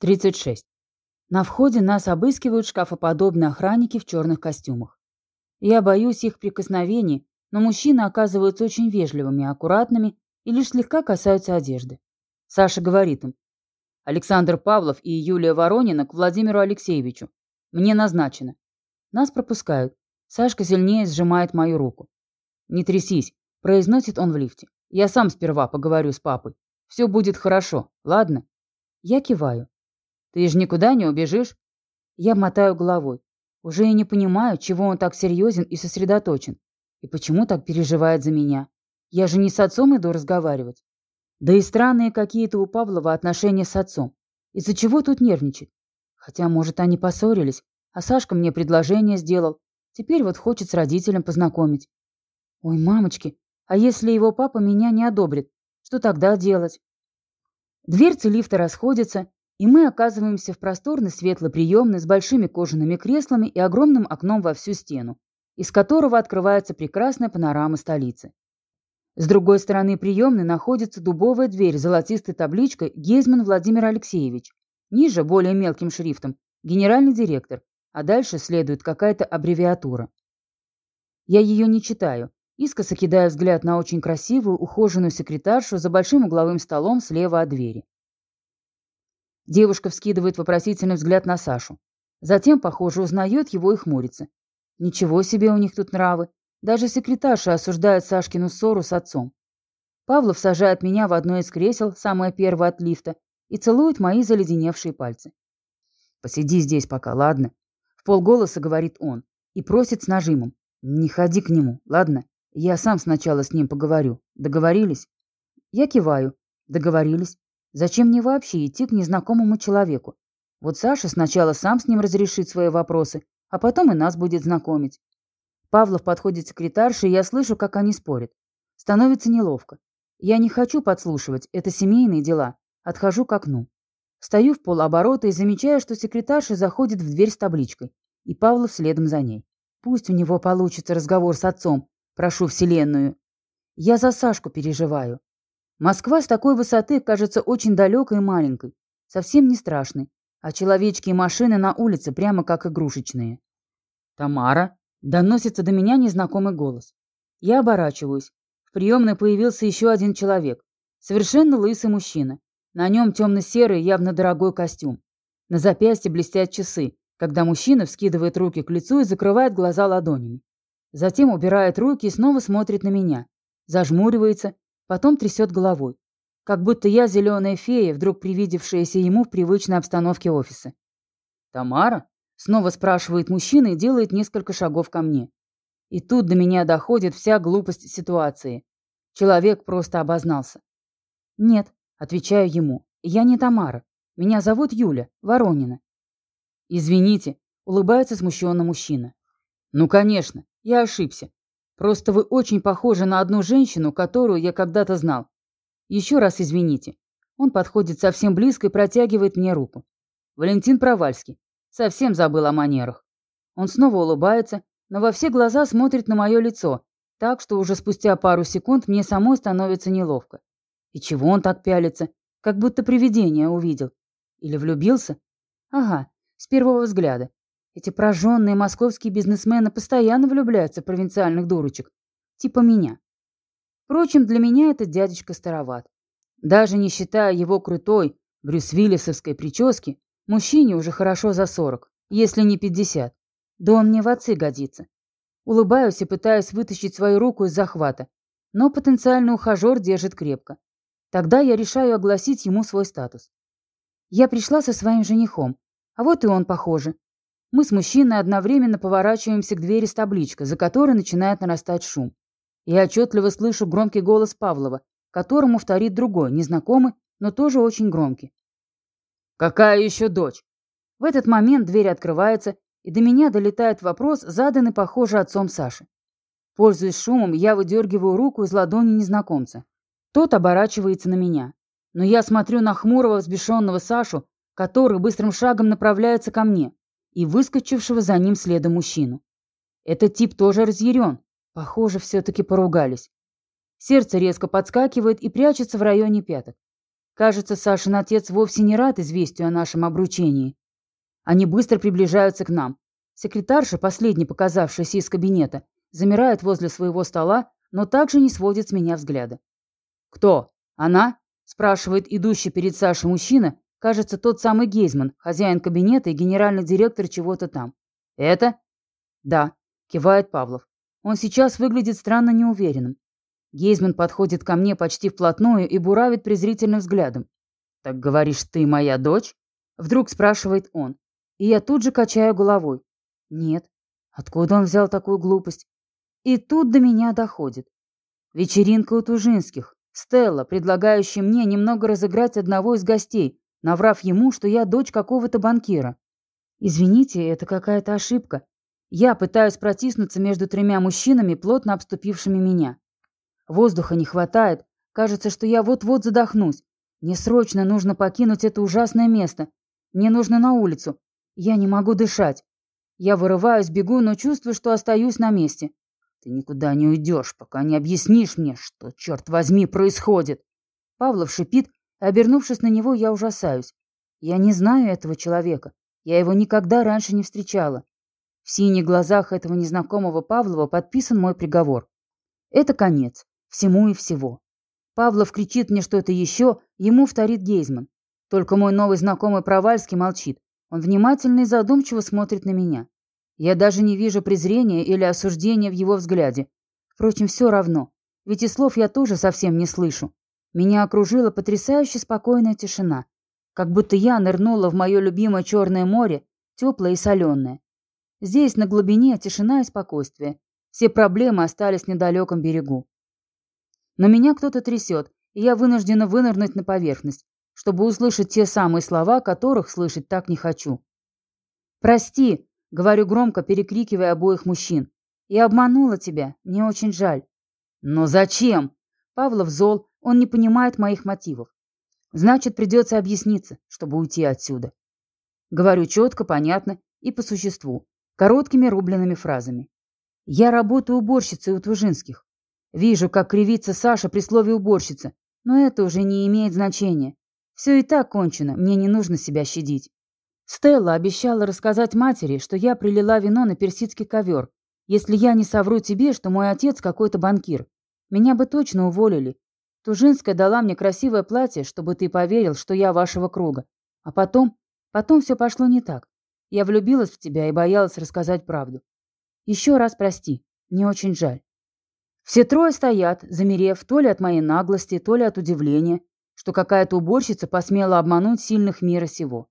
36. На входе нас обыскивают шкафоподобные охранники в черных костюмах. Я боюсь их прикосновений, но мужчины оказываются очень вежливыми, аккуратными и лишь слегка касаются одежды. Саша говорит им. Александр Павлов и Юлия Воронина к Владимиру Алексеевичу. Мне назначено. Нас пропускают. Сашка сильнее сжимает мою руку. «Не трясись», – произносит он в лифте. «Я сам сперва поговорю с папой. Все будет хорошо, ладно?» Я киваю. Ты же никуда не убежишь. Я мотаю головой. Уже и не понимаю, чего он так серьезен и сосредоточен. И почему так переживает за меня. Я же не с отцом иду разговаривать. Да и странные какие-то у Павлова отношения с отцом. Из-за чего тут нервничать? Хотя, может, они поссорились, а Сашка мне предложение сделал. Теперь вот хочет с родителем познакомить. Ой, мамочки, а если его папа меня не одобрит, что тогда делать? Дверцы лифта расходятся, и мы оказываемся в просторной светлой приемной с большими кожаными креслами и огромным окном во всю стену, из которого открывается прекрасная панорама столицы. С другой стороны приемной находится дубовая дверь с золотистой табличкой «Гейзман Владимир Алексеевич». Ниже, более мелким шрифтом, «Генеральный директор», а дальше следует какая-то аббревиатура. Я ее не читаю, искоса кидая взгляд на очень красивую, ухоженную секретаршу за большим угловым столом слева от двери. Девушка вскидывает вопросительный взгляд на Сашу. Затем, похоже, узнает его и хмурится. Ничего себе у них тут нравы. Даже секретарша осуждает Сашкину ссору с отцом. Павлов сажает меня в одно из кресел, самое первое от лифта, и целует мои заледеневшие пальцы. «Посиди здесь пока, ладно?» В полголоса говорит он и просит с нажимом. «Не ходи к нему, ладно? Я сам сначала с ним поговорю. Договорились?» Я киваю. Договорились. Зачем мне вообще идти к незнакомому человеку? Вот Саша сначала сам с ним разрешит свои вопросы, а потом и нас будет знакомить. Павлов подходит секретарше, и я слышу, как они спорят. Становится неловко. Я не хочу подслушивать, это семейные дела. Отхожу к окну. Стою в полоборота и замечаю, что секретарша заходит в дверь с табличкой, и Павлов следом за ней. Пусть у него получится разговор с отцом. Прошу Вселенную. Я за Сашку переживаю. Москва с такой высоты кажется очень далекой и маленькой, совсем не страшной, а человечки и машины на улице прямо как игрушечные. «Тамара?» – доносится до меня незнакомый голос. Я оборачиваюсь. В приемной появился еще один человек. Совершенно лысый мужчина. На нем темно-серый, явно дорогой костюм. На запястье блестят часы, когда мужчина вскидывает руки к лицу и закрывает глаза ладонями. Затем убирает руки и снова смотрит на меня. Зажмуривается Потом трясет головой. Как будто я зеленая фея, вдруг привидевшаяся ему в привычной обстановке офиса. «Тамара?» — снова спрашивает мужчина и делает несколько шагов ко мне. И тут до меня доходит вся глупость ситуации. Человек просто обознался. «Нет», — отвечаю ему, — «я не Тамара. Меня зовут Юля, Воронина». «Извините», — улыбается смущенно мужчина. «Ну, конечно, я ошибся. Просто вы очень похожи на одну женщину, которую я когда-то знал. Еще раз извините. Он подходит совсем близко и протягивает мне руку. Валентин Провальский. Совсем забыл о манерах. Он снова улыбается, но во все глаза смотрит на мое лицо, так что уже спустя пару секунд мне самой становится неловко. И чего он так пялится? Как будто привидение увидел. Или влюбился? Ага, с первого взгляда. Эти прожженные московские бизнесмены постоянно влюбляются в провинциальных дурочек. Типа меня. Впрочем, для меня этот дядечка староват. Даже не считая его крутой, брюсвиллисовской прически, мужчине уже хорошо за сорок, если не пятьдесят. Да он мне в отцы годится. Улыбаюсь и пытаюсь вытащить свою руку из захвата, но потенциальный ухажер держит крепко. Тогда я решаю огласить ему свой статус. Я пришла со своим женихом, а вот и он, похоже, мы с мужчиной одновременно поворачиваемся к двери с табличкой, за которой начинает нарастать шум. Я отчетливо слышу громкий голос Павлова, которому вторит другой, незнакомый, но тоже очень громкий. «Какая еще дочь?» В этот момент дверь открывается, и до меня долетает вопрос, заданный, похоже, отцом Саши. Пользуясь шумом, я выдергиваю руку из ладони незнакомца. Тот оборачивается на меня. Но я смотрю на хмурого, взбешенного Сашу, который быстрым шагом направляется ко мне и выскочившего за ним следом мужчину. Этот тип тоже разъярен. Похоже, все-таки поругались. Сердце резко подскакивает и прячется в районе пяток. Кажется, Сашин отец вовсе не рад известию о нашем обручении. Они быстро приближаются к нам. Секретарша, последний показавшаяся из кабинета, замирает возле своего стола, но также не сводит с меня взгляда. «Кто? Она?» – спрашивает идущий перед Сашей мужчина, кажется, тот самый Гейзман, хозяин кабинета и генеральный директор чего-то там. «Это?» «Да», – кивает Павлов. Он сейчас выглядит странно неуверенным. Гейзман подходит ко мне почти вплотную и буравит презрительным взглядом. «Так говоришь, ты моя дочь?» Вдруг спрашивает он. И я тут же качаю головой. «Нет. Откуда он взял такую глупость?» И тут до меня доходит. Вечеринка у Тужинских. Стелла, предлагающая мне немного разыграть одного из гостей, наврав ему, что я дочь какого-то банкира. Извините, это какая-то ошибка. Я пытаюсь протиснуться между тремя мужчинами, плотно обступившими меня. Воздуха не хватает. Кажется, что я вот-вот задохнусь. Мне срочно нужно покинуть это ужасное место. Мне нужно на улицу. Я не могу дышать. Я вырываюсь, бегу, но чувствую, что остаюсь на месте. Ты никуда не уйдешь, пока не объяснишь мне, что, черт возьми, происходит. Павлов шипит, обернувшись на него, я ужасаюсь. Я не знаю этого человека. Я его никогда раньше не встречала. В синих глазах этого незнакомого Павлова подписан мой приговор. Это конец. Всему и всего. Павлов кричит мне что-то еще, ему вторит Гейзман. Только мой новый знакомый Провальский молчит. Он внимательно и задумчиво смотрит на меня. Я даже не вижу презрения или осуждения в его взгляде. Впрочем, все равно. Ведь и слов я тоже совсем не слышу. Меня окружила потрясающе спокойная тишина. Как будто я нырнула в мое любимое Черное море, теплое и соленое. Здесь, на глубине, тишина и спокойствие. Все проблемы остались в недалеком берегу. Но меня кто-то трясет, и я вынуждена вынырнуть на поверхность, чтобы услышать те самые слова, которых слышать так не хочу. «Прости», — говорю громко, перекрикивая обоих мужчин. «Я обманула тебя, мне очень жаль». «Но зачем?» Павлов зол, он не понимает моих мотивов. Значит, придется объясниться, чтобы уйти отсюда. Говорю четко, понятно и по существу, короткими рубленными фразами. Я работаю уборщицей у Твужинских. Вижу, как кривится Саша при слове «уборщица», но это уже не имеет значения. Все и так кончено, мне не нужно себя щадить. Стелла обещала рассказать матери, что я прилила вино на персидский ковер, если я не совру тебе, что мой отец какой-то банкир. Меня бы точно уволили. Тужинская дала мне красивое платье, чтобы ты поверил, что я вашего круга. А потом, потом все пошло не так. Я влюбилась в тебя и боялась рассказать правду. Еще раз прости, мне очень жаль. Все трое стоят, замерев то ли от моей наглости, то ли от удивления, что какая-то уборщица посмела обмануть сильных мира сего.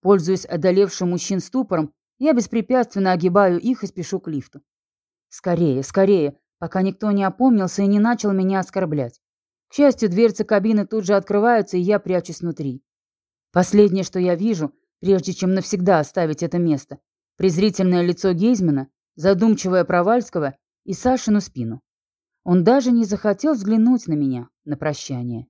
Пользуясь одолевшим мужчин ступором, я беспрепятственно огибаю их и спешу к лифту. Скорее, скорее, пока никто не опомнился и не начал меня оскорблять. К счастью, дверцы кабины тут же открываются, и я прячусь внутри. Последнее, что я вижу, прежде чем навсегда оставить это место, презрительное лицо Гейзмана, задумчивое Провальского и Сашину спину. Он даже не захотел взглянуть на меня на прощание.